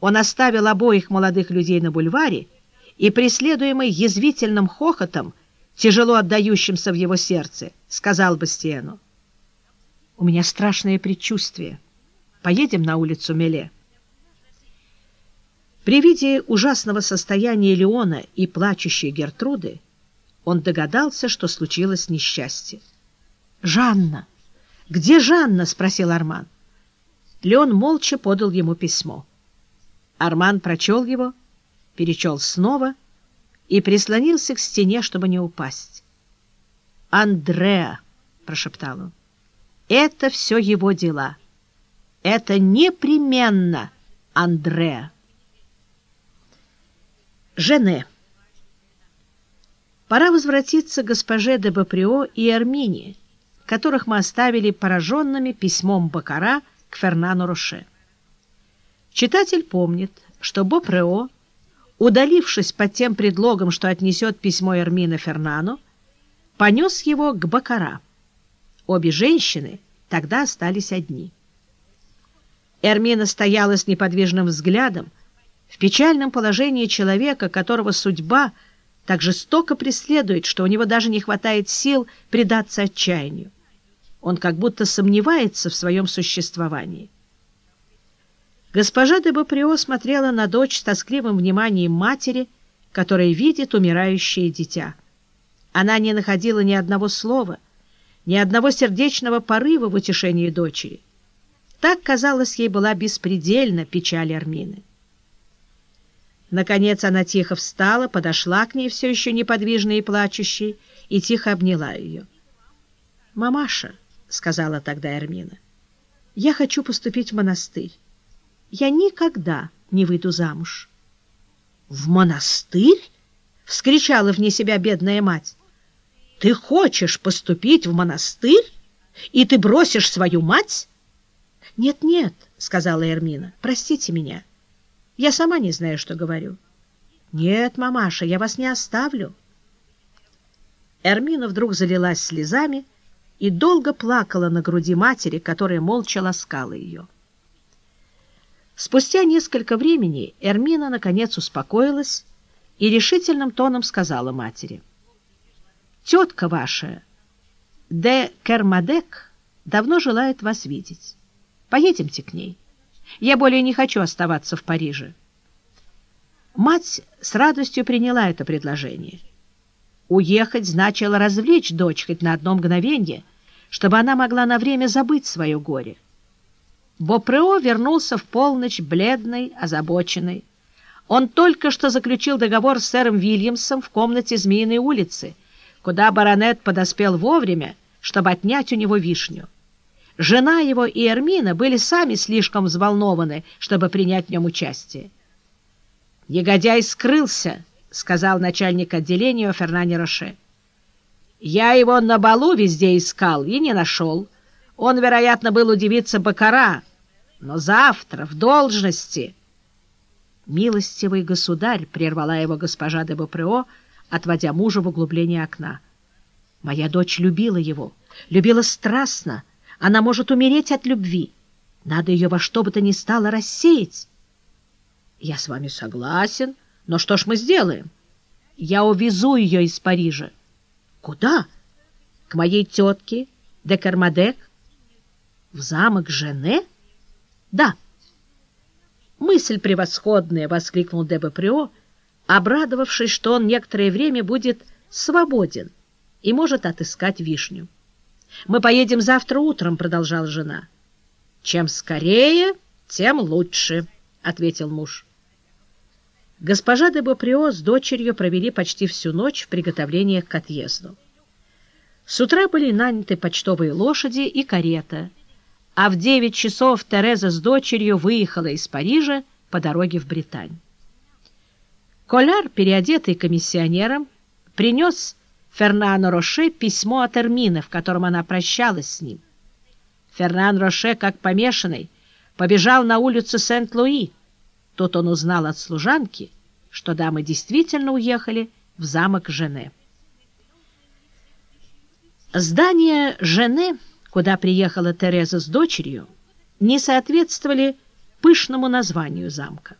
он оставил обоих молодых людей на бульваре и, преследуемый язвительным хохотом, тяжело отдающимся в его сердце, сказал Бастиену. «У меня страшное предчувствие. Поедем на улицу Меле». При виде ужасного состояния Леона и плачущей Гертруды он догадался, что случилось несчастье. «Жанна! Где Жанна?» — спросил Арман. Леон молча подал ему письмо. Арман прочел его, перечел снова и прислонился к стене, чтобы не упасть. «Андреа!» — прошептал он. «Это все его дела. Это непременно Андреа!» Жене. Пора возвратиться к госпоже де Баприо и Армине, которых мы оставили пораженными письмом Бакара к Фернану Роше. Читатель помнит, что Бопрео, удалившись под тем предлогом, что отнесет письмо Эрмина Фернану, понес его к Бакара. Обе женщины тогда остались одни. Эрмина стояла с неподвижным взглядом в печальном положении человека, которого судьба так жестоко преследует, что у него даже не хватает сил предаться отчаянию. Он как будто сомневается в своем существовании. Госпожа де Баприо смотрела на дочь с тоскливым вниманием матери, которая видит умирающее дитя. Она не находила ни одного слова, ни одного сердечного порыва в утешении дочери. Так, казалось, ей была беспредельна печаль Армины. Наконец она тихо встала, подошла к ней, все еще неподвижной и плачущей, и тихо обняла ее. «Мамаша», — сказала тогда Эрмина, — «я хочу поступить в монастырь я никогда не выйду замуж. — В монастырь? — вскричала вне себя бедная мать. — Ты хочешь поступить в монастырь? И ты бросишь свою мать? «Нет, — Нет-нет, — сказала Эрмина, — простите меня. Я сама не знаю, что говорю. — Нет, мамаша, я вас не оставлю. Эрмина вдруг залилась слезами и долго плакала на груди матери, которая молча ласкала ее. Спустя несколько времени Эрмина наконец успокоилась и решительным тоном сказала матери. «Тетка ваша, де Кермадек, давно желает вас видеть. Поедемте к ней. Я более не хочу оставаться в Париже». Мать с радостью приняла это предложение. Уехать значило развлечь дочь хоть на одно мгновение, чтобы она могла на время забыть свое горе. Бопрео вернулся в полночь бледный, озабоченный. Он только что заключил договор с сэром Вильямсом в комнате Змеиной улицы, куда баронет подоспел вовремя, чтобы отнять у него вишню. Жена его и Эрмина были сами слишком взволнованы, чтобы принять в нем участие. «Негодяй скрылся», — сказал начальник отделения Фернани Роше. «Я его на балу везде искал и не нашел. Он, вероятно, был удивиться Бакара, но завтра в должности... «Милостивый государь!» — прервала его госпожа де Бопрео, отводя мужа в углубление окна. «Моя дочь любила его, любила страстно. Она может умереть от любви. Надо ее во что бы то ни стало рассеять». «Я с вами согласен, но что ж мы сделаем? Я увезу ее из Парижа». «Куда?» «К моей тетке, де Кармадек». «В замок Жене?» Да. Мысль превосходная, воскликнул Дебаприо, обрадовавшись, что он некоторое время будет свободен и может отыскать вишню. Мы поедем завтра утром, продолжала жена. Чем скорее, тем лучше, ответил муж. Госпожа де Боприо с дочерью провели почти всю ночь в приготовлениях к отъезду. С утра были наняты почтовые лошади и карета, а в девять часов Тереза с дочерью выехала из Парижа по дороге в Британь. Коляр, переодетый комиссионером, принес Фернано Роше письмо от Эрмины, в котором она прощалась с ним. Фернан Роше, как помешанный, побежал на улицу Сент-Луи. Тут он узнал от служанки, что дамы действительно уехали в замок Жене. Здание Жене куда приехала Тереза с дочерью, не соответствовали пышному названию замка.